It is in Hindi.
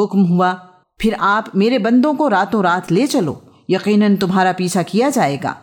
हुक्म हुआ, फिर आप मेरे बंदों को रातों रात ले चलो। यकीनन तुम्हारा पीछा किया जाएगा।